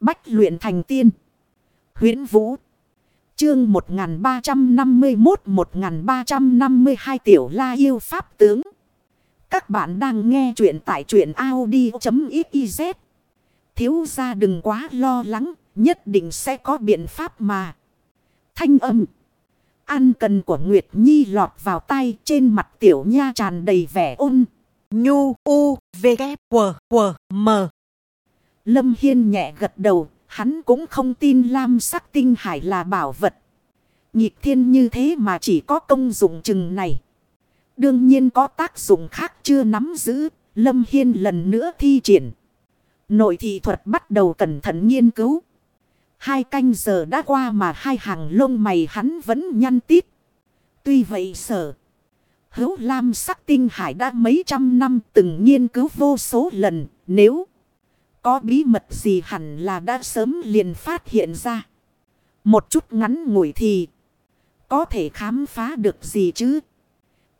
Bách luyện thành tiên. huyễn Vũ. Chương 1351-1352 Tiểu La Yêu Pháp Tướng. Các bạn đang nghe truyện tại truyện Audi.xyz. Thiếu ra đừng quá lo lắng, nhất định sẽ có biện pháp mà. Thanh âm. an cần của Nguyệt Nhi lọt vào tay trên mặt tiểu nha tràn đầy vẻ ôn. Nhu U V K W W M Lâm Hiên nhẹ gật đầu, hắn cũng không tin lam sắc tinh hải là bảo vật. Nhịp thiên như thế mà chỉ có công dụng chừng này. Đương nhiên có tác dụng khác chưa nắm giữ, Lâm Hiên lần nữa thi triển. Nội thị thuật bắt đầu cẩn thận nghiên cứu. Hai canh giờ đã qua mà hai hàng lông mày hắn vẫn nhăn tít. Tuy vậy sở. Hữu Lam sắc tinh hải đã mấy trăm năm từng nghiên cứu vô số lần. Nếu có bí mật gì hẳn là đã sớm liền phát hiện ra. Một chút ngắn ngủi thì có thể khám phá được gì chứ.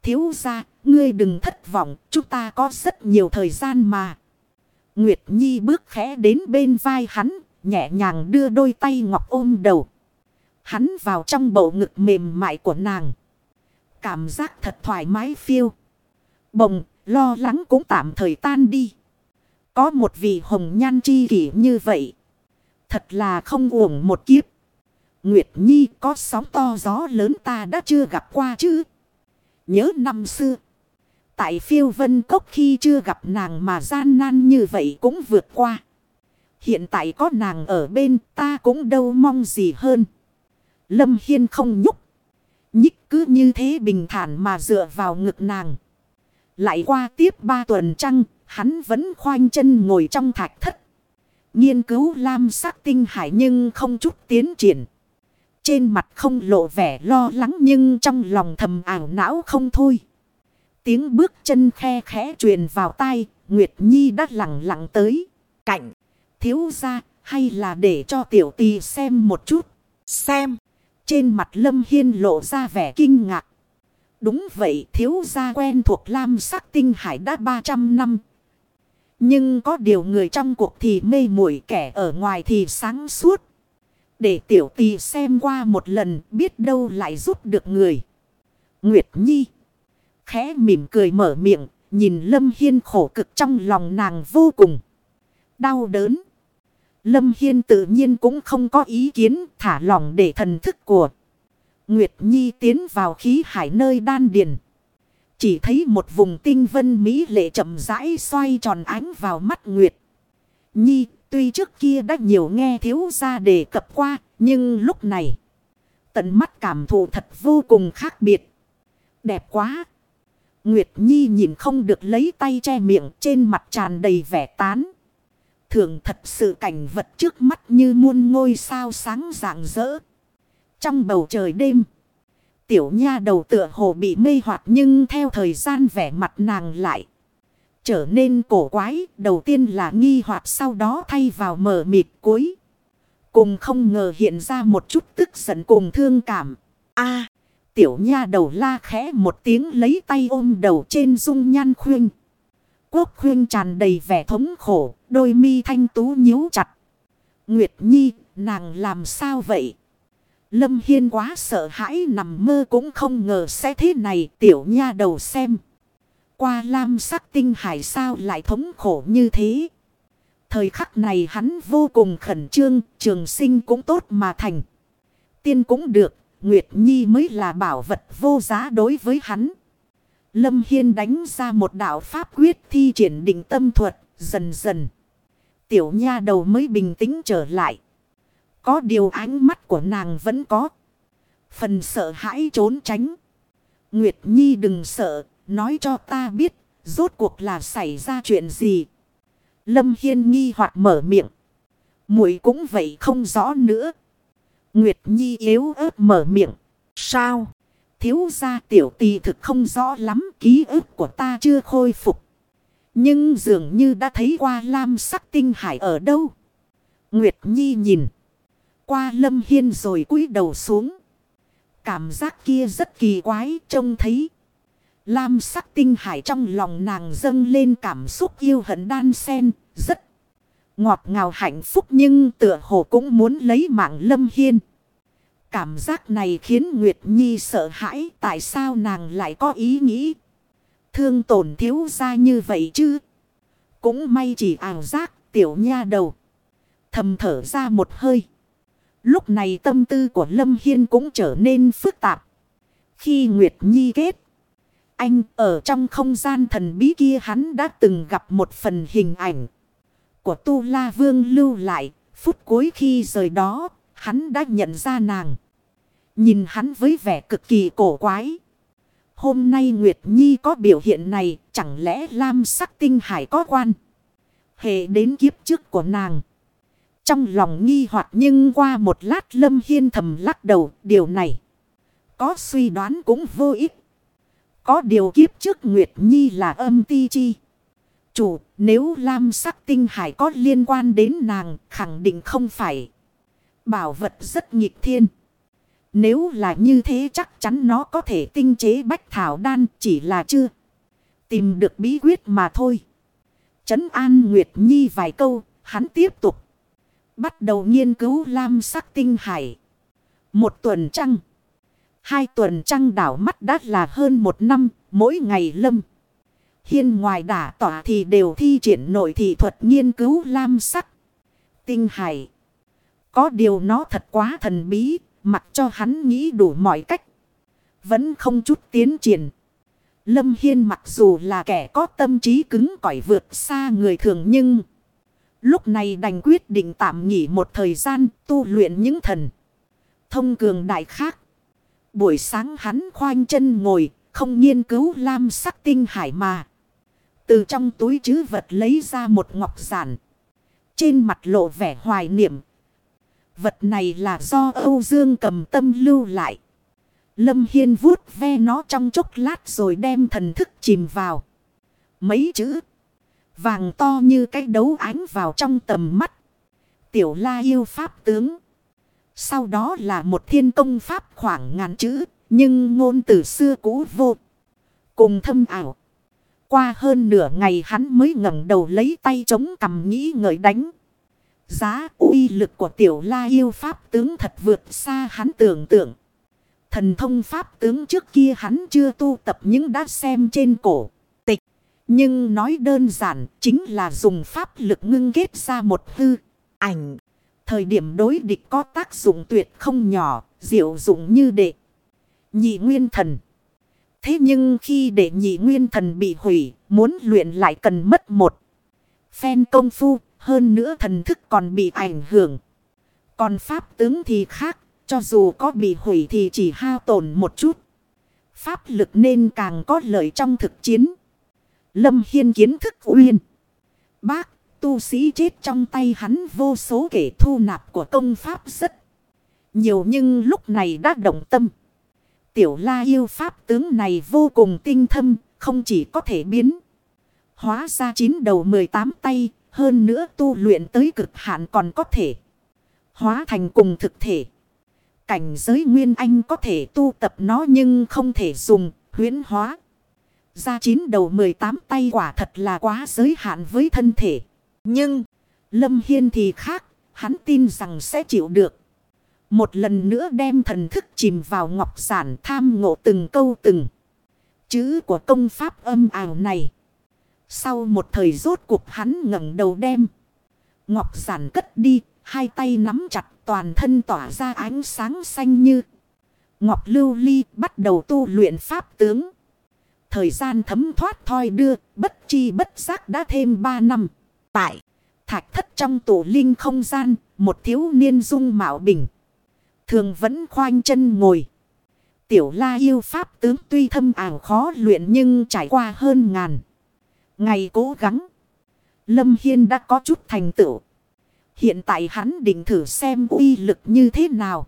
Thiếu ra, ngươi đừng thất vọng, chúng ta có rất nhiều thời gian mà. Nguyệt Nhi bước khẽ đến bên vai hắn, nhẹ nhàng đưa đôi tay ngọc ôm đầu. Hắn vào trong bầu ngực mềm mại của nàng. Cảm giác thật thoải mái phiêu. Bồng, lo lắng cũng tạm thời tan đi. Có một vị hồng nhan chi kỷ như vậy. Thật là không uổng một kiếp. Nguyệt Nhi có sóng to gió lớn ta đã chưa gặp qua chứ. Nhớ năm xưa. Tại phiêu vân cốc khi chưa gặp nàng mà gian nan như vậy cũng vượt qua. Hiện tại có nàng ở bên ta cũng đâu mong gì hơn. Lâm Hiên không nhúc. Nhích cứ như thế bình thản mà dựa vào ngực nàng. Lại qua tiếp ba tuần trăng, hắn vẫn khoanh chân ngồi trong thạch thất. Nghiên cứu lam sắc tinh hải nhưng không chút tiến triển. Trên mặt không lộ vẻ lo lắng nhưng trong lòng thầm ảo não không thôi. Tiếng bước chân khe khẽ truyền vào tai, Nguyệt Nhi đã lặng lặng tới. Cạnh, thiếu ra, hay là để cho tiểu tì xem một chút. Xem, trên mặt Lâm Hiên lộ ra vẻ kinh ngạc. Đúng vậy, thiếu gia quen thuộc lam sắc tinh hải đã 300 năm. Nhưng có điều người trong cuộc thì mê muội kẻ ở ngoài thì sáng suốt. Để tiểu tì xem qua một lần, biết đâu lại giúp được người. Nguyệt Nhi. Khẽ mỉm cười mở miệng. Nhìn Lâm Hiên khổ cực trong lòng nàng vô cùng. Đau đớn. Lâm Hiên tự nhiên cũng không có ý kiến thả lòng để thần thức của. Nguyệt Nhi tiến vào khí hải nơi đan điền. Chỉ thấy một vùng tinh vân mỹ lệ chậm rãi xoay tròn ánh vào mắt Nguyệt. Nhi Tuy trước kia đã nhiều nghe thiếu gia đề cập qua, nhưng lúc này, tận mắt cảm thụ thật vô cùng khác biệt. Đẹp quá! Nguyệt Nhi nhìn không được lấy tay che miệng trên mặt tràn đầy vẻ tán. Thường thật sự cảnh vật trước mắt như muôn ngôi sao sáng rạng rỡ. Trong bầu trời đêm, tiểu nha đầu tựa hồ bị mê hoặc nhưng theo thời gian vẻ mặt nàng lại trở nên cổ quái, đầu tiên là nghi hoặc sau đó thay vào mờ mịt cuối. Cùng không ngờ hiện ra một chút tức giận cùng thương cảm. a tiểu nha đầu la khẽ một tiếng lấy tay ôm đầu trên dung nhan khuyên. Quốc khuyên tràn đầy vẻ thống khổ, đôi mi thanh tú nhíu chặt. Nguyệt Nhi, nàng làm sao vậy? Lâm Hiên quá sợ hãi nằm mơ cũng không ngờ sẽ thế này tiểu nha đầu xem qua lam sắc tinh hải sao lại thống khổ như thế. Thời khắc này hắn vô cùng khẩn trương, trường sinh cũng tốt mà thành. Tiên cũng được, Nguyệt Nhi mới là bảo vật vô giá đối với hắn. Lâm Hiên đánh ra một đạo pháp quyết thi triển định tâm thuật, dần dần. Tiểu nha đầu mới bình tĩnh trở lại. Có điều ánh mắt của nàng vẫn có. Phần sợ hãi trốn tránh. Nguyệt Nhi đừng sợ, Nói cho ta biết, rốt cuộc là xảy ra chuyện gì. Lâm Hiên nghi hoặc mở miệng. muội cũng vậy không rõ nữa. Nguyệt Nhi yếu ớt mở miệng. Sao? Thiếu gia tiểu tì thực không rõ lắm ký ức của ta chưa khôi phục. Nhưng dường như đã thấy qua lam sắc tinh hải ở đâu. Nguyệt Nhi nhìn. Qua lâm hiên rồi cúi đầu xuống. Cảm giác kia rất kỳ quái trông thấy. Lam sắc tinh hải trong lòng nàng dâng lên cảm xúc yêu hận đan sen, rất Ngọt ngào hạnh phúc nhưng tựa hồ cũng muốn lấy mạng Lâm Hiên. Cảm giác này khiến Nguyệt Nhi sợ hãi tại sao nàng lại có ý nghĩ. Thương tổn thiếu ra như vậy chứ. Cũng may chỉ ảo giác tiểu nha đầu. Thầm thở ra một hơi. Lúc này tâm tư của Lâm Hiên cũng trở nên phức tạp. Khi Nguyệt Nhi kết. Anh ở trong không gian thần bí kia hắn đã từng gặp một phần hình ảnh. Của Tu La Vương lưu lại. Phút cuối khi rời đó. Hắn đã nhận ra nàng. Nhìn hắn với vẻ cực kỳ cổ quái. Hôm nay Nguyệt Nhi có biểu hiện này. Chẳng lẽ Lam sắc tinh hải có quan. Hệ đến kiếp trước của nàng. Trong lòng nghi hoặc nhưng qua một lát Lâm Hiên thầm lắc đầu điều này. Có suy đoán cũng vô ích. Có điều kiếp trước Nguyệt Nhi là âm ti chi. Chủ nếu Lam sắc tinh hải có liên quan đến nàng khẳng định không phải. Bảo vật rất nghịch thiên. Nếu là như thế chắc chắn nó có thể tinh chế bách thảo đan chỉ là chưa. Tìm được bí quyết mà thôi. Trấn an Nguyệt Nhi vài câu, hắn tiếp tục. Bắt đầu nghiên cứu lam sắc tinh hải. Một tuần trăng. Hai tuần trăng đảo mắt đã là hơn một năm, mỗi ngày lâm. Hiên ngoài đả tỏa thì đều thi triển nội thị thuật nghiên cứu lam sắc. Tinh hải. Có điều nó thật quá thần bí, mặc cho hắn nghĩ đủ mọi cách. Vẫn không chút tiến triển. Lâm Hiên mặc dù là kẻ có tâm trí cứng cỏi vượt xa người thường nhưng... Lúc này đành quyết định tạm nghỉ một thời gian tu luyện những thần. Thông cường đại khác. Buổi sáng hắn khoanh chân ngồi, không nghiên cứu lam sắc tinh hải mà. Từ trong túi chứ vật lấy ra một ngọc giản. Trên mặt lộ vẻ hoài niệm. Vật này là do Âu Dương cầm tâm lưu lại. Lâm Hiên vuốt ve nó trong chốc lát rồi đem thần thức chìm vào. Mấy chữ. Vàng to như cái đấu ánh vào trong tầm mắt. Tiểu la yêu pháp tướng. Sau đó là một thiên công pháp khoảng ngàn chữ. Nhưng ngôn từ xưa cũ vô. Cùng thâm ảo. Qua hơn nửa ngày hắn mới ngẩng đầu lấy tay chống cầm nghĩ ngợi đánh. Giá uy lực của tiểu la yêu pháp tướng thật vượt xa hắn tưởng tượng. Thần thông pháp tướng trước kia hắn chưa tu tập những đã xem trên cổ. Nhưng nói đơn giản chính là dùng pháp lực ngưng kết ra một hư. Ảnh. Thời điểm đối địch có tác dụng tuyệt không nhỏ. Diệu dụng như đệ. Nhị nguyên thần. Thế nhưng khi đệ nhị nguyên thần bị hủy. Muốn luyện lại cần mất một. Phen công phu. Hơn nữa thần thức còn bị ảnh hưởng. Còn pháp tướng thì khác. Cho dù có bị hủy thì chỉ hao tổn một chút. Pháp lực nên càng có lợi trong thực chiến. Lâm Hiên kiến thức uyên. Bác, tu sĩ chết trong tay hắn vô số kể thu nạp của công pháp rất nhiều nhưng lúc này đã động tâm. Tiểu la yêu pháp tướng này vô cùng tinh thâm, không chỉ có thể biến. Hóa ra chín đầu 18 tay, hơn nữa tu luyện tới cực hạn còn có thể. Hóa thành cùng thực thể. Cảnh giới nguyên anh có thể tu tập nó nhưng không thể dùng huyến hóa. Ra chín đầu 18 tay quả thật là quá giới hạn với thân thể. Nhưng Lâm Hiên thì khác, hắn tin rằng sẽ chịu được. Một lần nữa đem thần thức chìm vào ngọc giản tham ngộ từng câu từng. Chữ của công pháp âm ảo này. Sau một thời rốt cuộc hắn ngẩng đầu đem. Ngọc giản cất đi, hai tay nắm chặt toàn thân tỏa ra ánh sáng xanh như. Ngọc Lưu Ly bắt đầu tu luyện pháp tướng. Thời gian thấm thoát thoi đưa, bất chi bất giác đã thêm ba năm. Tại, thạch thất trong tổ linh không gian, một thiếu niên dung mạo bình. Thường vẫn khoanh chân ngồi. Tiểu la yêu pháp tướng tuy thâm ảo khó luyện nhưng trải qua hơn ngàn. Ngày cố gắng. Lâm Hiên đã có chút thành tựu. Hiện tại hắn định thử xem uy lực như thế nào.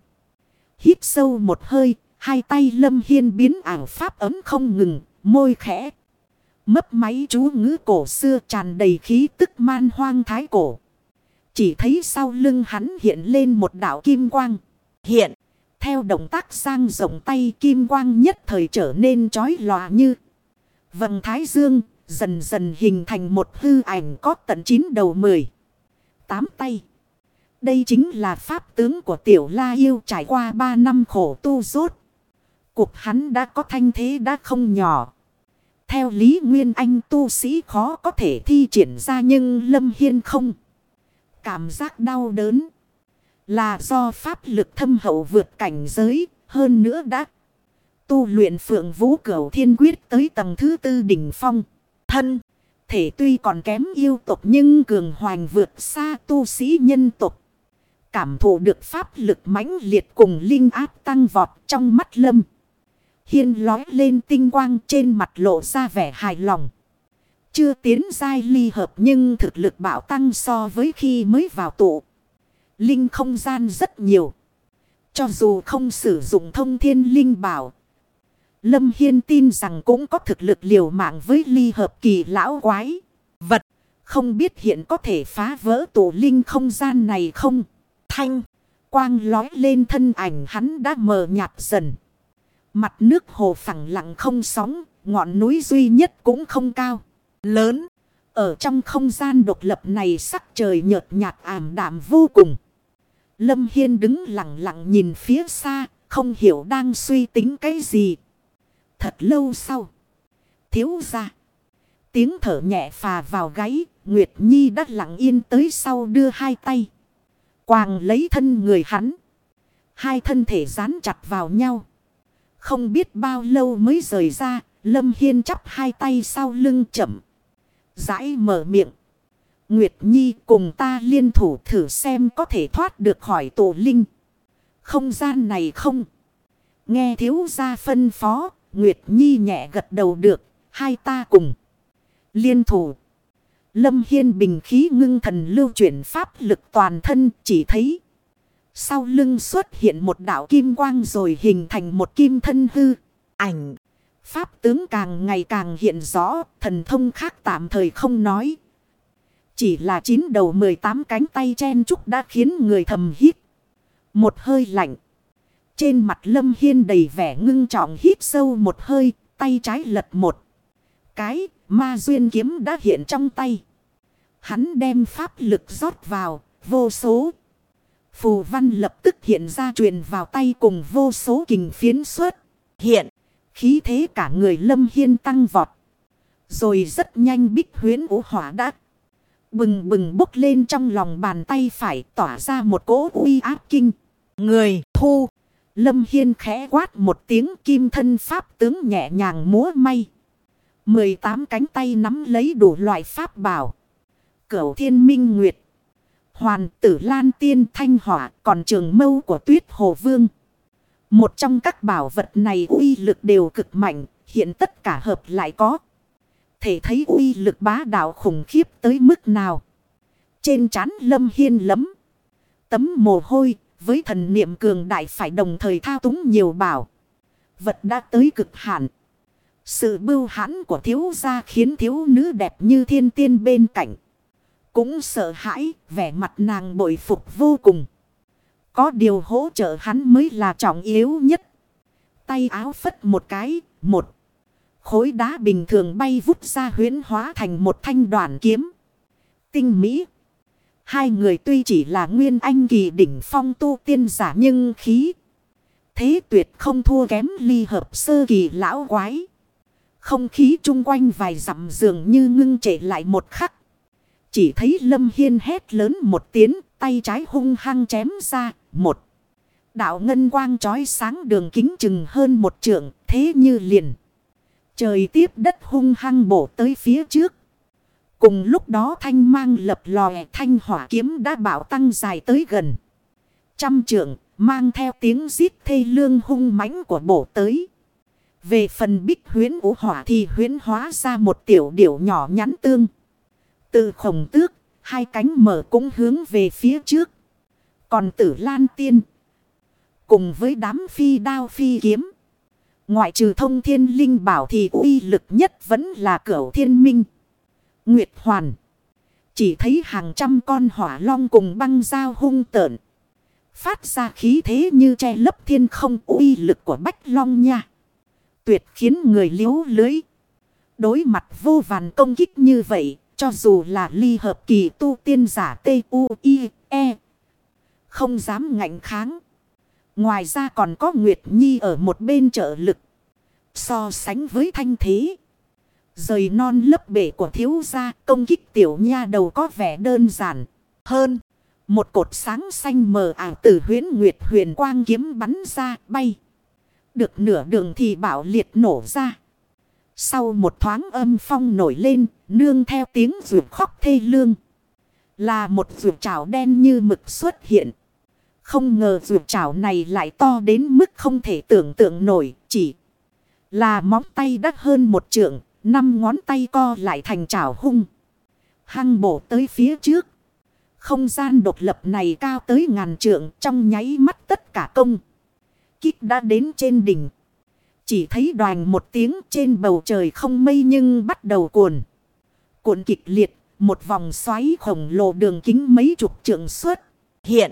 Hít sâu một hơi, hai tay lâm hiên biến ảo pháp ấm không ngừng, môi khẽ. Mấp máy chú ngữ cổ xưa tràn đầy khí tức man hoang thái cổ. Chỉ thấy sau lưng hắn hiện lên một đảo kim quang. Hiện, theo động tác sang rộng tay kim quang nhất thời trở nên chói lòa như. Vầng thái dương, dần dần hình thành một hư ảnh có tận chín đầu mười tám tay. Đây chính là pháp tướng của tiểu la yêu trải qua 3 năm khổ tu rốt. Cuộc hắn đã có thanh thế đã không nhỏ. Theo Lý Nguyên Anh, tu sĩ khó có thể thi triển ra nhưng Lâm Hiên không. Cảm giác đau đớn. Là do pháp lực thâm hậu vượt cảnh giới, hơn nữa đã. Tu luyện phượng vũ cửu thiên quyết tới tầng thứ tư đỉnh phong. Thân. Thể tuy còn kém yêu tục nhưng cường hoành vượt xa tu sĩ nhân tục. Cảm thụ được pháp lực mãnh liệt cùng linh áp tăng vọt trong mắt lâm. Hiên lói lên tinh quang trên mặt lộ ra vẻ hài lòng. Chưa tiến giai ly hợp nhưng thực lực bảo tăng so với khi mới vào tụ. Linh không gian rất nhiều. Cho dù không sử dụng thông thiên linh bảo. Lâm Hiên tin rằng cũng có thực lực liều mạng với ly hợp kỳ lão quái. Vật không biết hiện có thể phá vỡ tổ linh không gian này không? Thanh, quang lói lên thân ảnh hắn đã mờ nhạt dần. Mặt nước hồ phẳng lặng không sóng, ngọn núi duy nhất cũng không cao. Lớn, ở trong không gian độc lập này sắc trời nhợt nhạt ảm đạm vô cùng. Lâm Hiên đứng lặng lặng nhìn phía xa, không hiểu đang suy tính cái gì. Thật lâu sau, thiếu ra. Tiếng thở nhẹ phà vào gáy, Nguyệt Nhi đã lặng yên tới sau đưa hai tay. Quàng lấy thân người hắn. Hai thân thể dán chặt vào nhau. Không biết bao lâu mới rời ra, Lâm Hiên chắp hai tay sau lưng chậm. Rãi mở miệng. Nguyệt Nhi cùng ta liên thủ thử xem có thể thoát được khỏi tổ linh. Không gian này không. Nghe thiếu gia phân phó, Nguyệt Nhi nhẹ gật đầu được, hai ta cùng. Liên thủ. Lâm Hiên bình khí ngưng thần lưu chuyển pháp lực toàn thân chỉ thấy. Sau lưng xuất hiện một đạo kim quang rồi hình thành một kim thân hư. Ảnh. Pháp tướng càng ngày càng hiện rõ. Thần thông khác tạm thời không nói. Chỉ là chín đầu 18 cánh tay chen trúc đã khiến người thầm hít. Một hơi lạnh. Trên mặt lâm hiên đầy vẻ ngưng trọng hít sâu một hơi. Tay trái lật một. Cái, ma duyên kiếm đã hiện trong tay. Hắn đem pháp lực rót vào. Vô số Phù văn lập tức hiện ra truyền vào tay cùng vô số kình phiến xuất Hiện, khí thế cả người lâm hiên tăng vọt. Rồi rất nhanh bích huyến ủ hỏa đã bừng bừng bốc lên trong lòng bàn tay phải tỏa ra một cỗ uy áp kinh. Người thu, lâm hiên khẽ quát một tiếng kim thân pháp tướng nhẹ nhàng múa may. 18 cánh tay nắm lấy đủ loại pháp bảo. Cửu thiên minh nguyệt. Hoàn tử lan tiên thanh hỏa còn trường mâu của tuyết hồ vương. Một trong các bảo vật này uy lực đều cực mạnh, hiện tất cả hợp lại có. Thể thấy uy lực bá đạo khủng khiếp tới mức nào. Trên trán lâm hiên lấm. Tấm mồ hôi với thần niệm cường đại phải đồng thời thao túng nhiều bảo. Vật đã tới cực hạn. Sự bưu hãn của thiếu gia khiến thiếu nữ đẹp như thiên tiên bên cạnh. Cũng sợ hãi, vẻ mặt nàng bội phục vô cùng. Có điều hỗ trợ hắn mới là trọng yếu nhất. Tay áo phất một cái, một. Khối đá bình thường bay vút ra huyến hóa thành một thanh đoạn kiếm. Tinh mỹ. Hai người tuy chỉ là nguyên anh kỳ đỉnh phong tu tiên giả nhưng khí. Thế tuyệt không thua kém ly hợp sơ kỳ lão quái. Không khí chung quanh vài dặm dường như ngưng trễ lại một khắc. Chỉ thấy Lâm Hiên hét lớn một tiếng, tay trái hung hăng chém ra, một. Đạo ngân quang trói sáng đường kính chừng hơn một trượng, thế như liền. Trời tiếp đất hung hăng bổ tới phía trước. Cùng lúc đó thanh mang lập lòe thanh hỏa kiếm đã bảo tăng dài tới gần. Trăm trượng, mang theo tiếng giết thê lương hung mãnh của bổ tới. Về phần bích huyến của hỏa thì huyến hóa ra một tiểu điểu nhỏ nhắn tương. Từ khổng tước, hai cánh mở cũng hướng về phía trước. Còn tử lan tiên, cùng với đám phi đao phi kiếm. Ngoại trừ thông thiên linh bảo thì uy lực nhất vẫn là cửu thiên minh. Nguyệt hoàn. Chỉ thấy hàng trăm con hỏa long cùng băng dao hung tợn. Phát ra khí thế như che lấp thiên không uy lực của bách long nha. Tuyệt khiến người liếu lưới. Đối mặt vô vàn công kích như vậy, cho dù là ly hợp kỳ tu tiên giả T-U-I-E. Không dám ngạnh kháng. Ngoài ra còn có Nguyệt Nhi ở một bên trợ lực. So sánh với thanh thế. Rời non lớp bể của thiếu gia, công kích tiểu nha đầu có vẻ đơn giản hơn. Một cột sáng xanh mờ ảo từ huyến nguyệt huyền quang kiếm bắn ra, bay. Được nửa đường thì bảo liệt nổ ra. Sau một thoáng âm phong nổi lên, nương theo tiếng rượu khóc thê lương. Là một rượu chảo đen như mực xuất hiện. Không ngờ rượu chảo này lại to đến mức không thể tưởng tượng nổi, chỉ là móng tay đắt hơn một trượng, năm ngón tay co lại thành chảo hung. Hăng bổ tới phía trước. Không gian độc lập này cao tới ngàn trượng trong nháy mắt tất cả công. Kích đã đến trên đỉnh. Chỉ thấy đoàn một tiếng trên bầu trời không mây nhưng bắt đầu cuồn. Cuộn kịch liệt, một vòng xoáy khổng lồ đường kính mấy chục trượng suốt. Hiện.